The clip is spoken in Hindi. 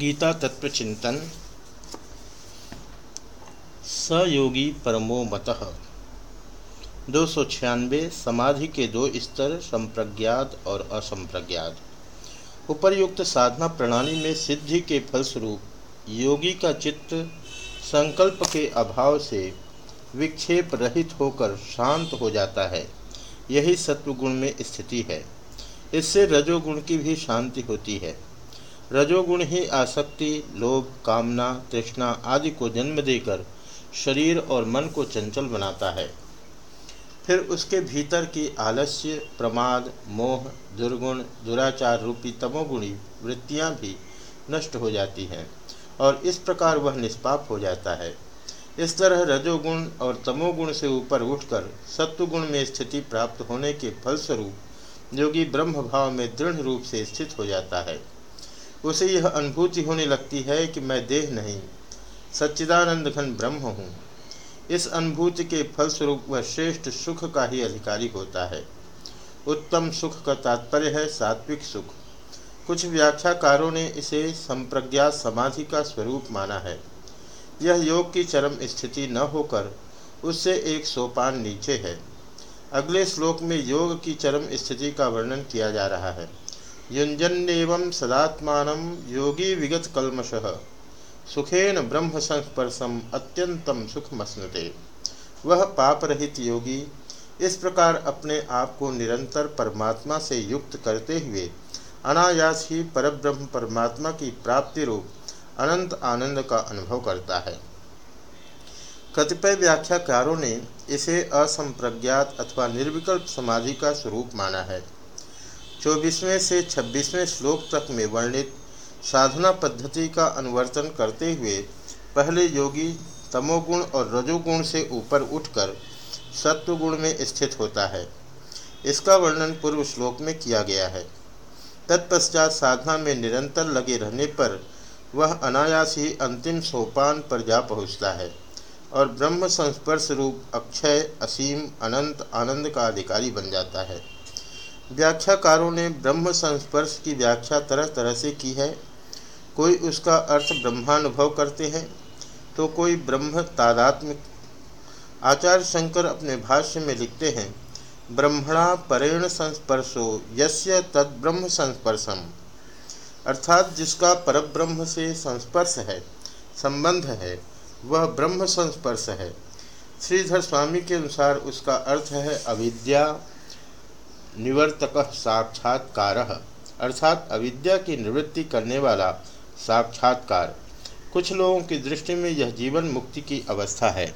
गीता तत्व चिंतन। सयोगी परमो मतः। दो सौ छियानवे, समाधि के दो स्तर, संप्रज्ञात और असंप्रज्ञात। उपर्युक्त साधना प्रणाली में सिद्धि के फलस्वरूप योगी का चित्त संकल्प के अभाव से विक्षेप रहित होकर शांत हो जाता है। यही सत्वगुण में स्थिति है। इससे रजोगुण की भी शांति होती है। रजोगुण ही आसक्ति, लोभ, कामना, तृष्णा आदि को जन्म देकर शरीर और मन को चंचल बनाता है। फिर उसके भीतर की आलस्य, प्रमाद, मोह, दुर्गुण, दुराचार रूपी तमोगुणी वृत्तियाँ भी नष्ट हो जाती हैं और इस प्रकार वह निष्पाप हो जाता है। इस तरह रजोगुण और तमोगुण से ऊपर उठकर सत्वगुण में स्थिति प्राप्त होने के फलस्वरूप योगी ब्रह्म भाव में दृढ़ रूप से स्थित हो जाता है। उसे यह अनुभूति होने लगती है कि मैं देह नहीं, सच्चिदानंद घन ब्रह्म हूँ। इस अनुभूति के फलस्वरूप वह श्रेष्ठ सुख का ही अधिकारी होता है। उत्तम सुख का तात्पर्य है सात्विक सुख। कुछ व्याख्याकारों ने इसे संप्रज्ञा समाधि का स्वरूप माना है। यह योग की चरम स्थिति न होकर उससे एक सोपान नीचे है। अगले श्लोक में योग की चरम स्थिति का वर्णन किया जा रहा है। युंजन्नेवं सदात्मान योगी विगत कलमश सुखेन ब्रह्म संस्पर्शम अत्यंतम सुखमस्नुते। वह पाप रहित योगी, इस प्रकार अपने आप को निरंतर परमात्मा से युक्त करते हुए, अनायास ही परब्रह्म परमात्मा की प्राप्ति रूप अनंत आनंद का अनुभव करता है। कतिपय व्याख्याकारों ने इसे असंप्रज्ञात अथवा निर्विकल्प समाधि का स्वरूप माना है। चौबीसवें से छब्बीसवें श्लोक तक में वर्णित साधना पद्धति का अनुवर्तन करते हुए पहले योगी तमोगुण और रजोगुण से ऊपर उठकर सत्वगुण में स्थित होता है। इसका वर्णन पूर्व श्लोक में किया गया है। तत्पश्चात साधना में निरंतर लगे रहने पर वह अनायास ही अंतिम सोपान पर जा पहुँचता है और ब्रह्म संस्पर्श रूप अक्षय, असीम, अनंत, आनंद का अधिकारी बन जाता है। व्याख्याकारों ने ब्रह्म संस्पर्श की व्याख्या तरह तरह से की है। कोई उसका अर्थ ब्रह्मानुभव करते हैं तो कोई ब्रह्म तादात्म्य। आचार्य शंकर अपने भाष्य में लिखते हैं, ब्रह्मणा परेण संस्पर्शो, यस्य तद ब्रह्म संस्पर्शम अर्थात जिसका परब्रह्म से संस्पर्श है, संबंध है, वह ब्रह्म संस्पर्श है। श्रीधर स्वामी के अनुसार उसका अर्थ है अविद्या। निवर्तक साक्षात्कार, अर्थात अविद्या की निवृत्ति करने वाला साक्षात्कार। कुछ लोगों की दृष्टि में यह जीवन मुक्ति की अवस्था है।